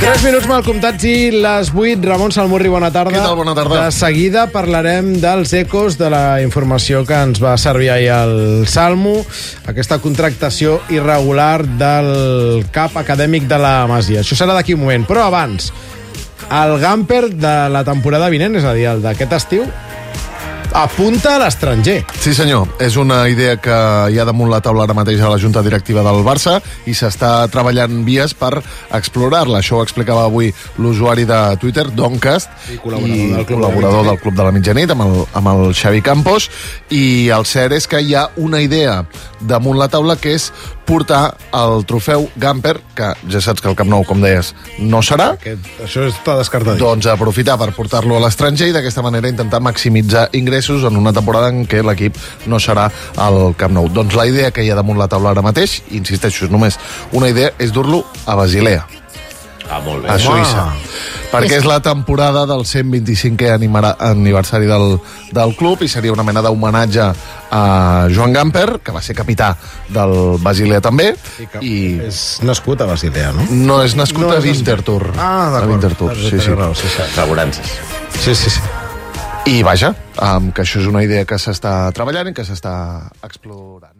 3 minuts mal comptats i les 8. Ramon Salmurri, bona tarda. Què tal? Bona tarda. De seguida parlarem dels ecos de la informació que ens va servir ahir al Salmo, aquesta contractació irregular del cap acadèmic de la Masia. Això serà d'aquí un moment, però abans, el Gamper de la temporada vinent, és a dir, el d'aquest estiu, apunta a l'estranger. Sí, senyor. És una idea que hi ha damunt la taula ara mateix a la Junta Directiva del Barça i s'està treballant vies per explorar-la. Això ho explicava avui l'usuari de Twitter, Doncast, I col·laborador del Club de la col·laborador Mitjanit. del Club de la Mitjanit, amb el, amb el Xavi Campos, i el cert és que hi ha una idea damunt la taula que és portar el trofeu Gamper, que ja saps que el Camp Nou, com deies, no serà, Aquest, això està descartat. doncs aprofitar per portar-lo a l'estranger i d'aquesta manera intentar maximitzar ingressos en una temporada en què l'equip no serà al Camp Nou. Doncs la idea que hi ha damunt la taula ara mateix, i insisteixo, és només una idea, és dur-lo a Basilea, Ah, molt bé. a Suïssa. Perquè és la temporada del 125è animara- aniversari del, del club i seria una mena d'homenatge a Joan Gamper, que va ser capità del Basilea també, I, que i És nascut a Basilea, no? no és nascut No a. Winterthur. Ah, A d'acord. Winterthur, sí, sí. Raó, sí, sí. Assegurances. Sí, sí, sí. I vaja, um, que això és una idea que s'està treballant i que s'està explorant.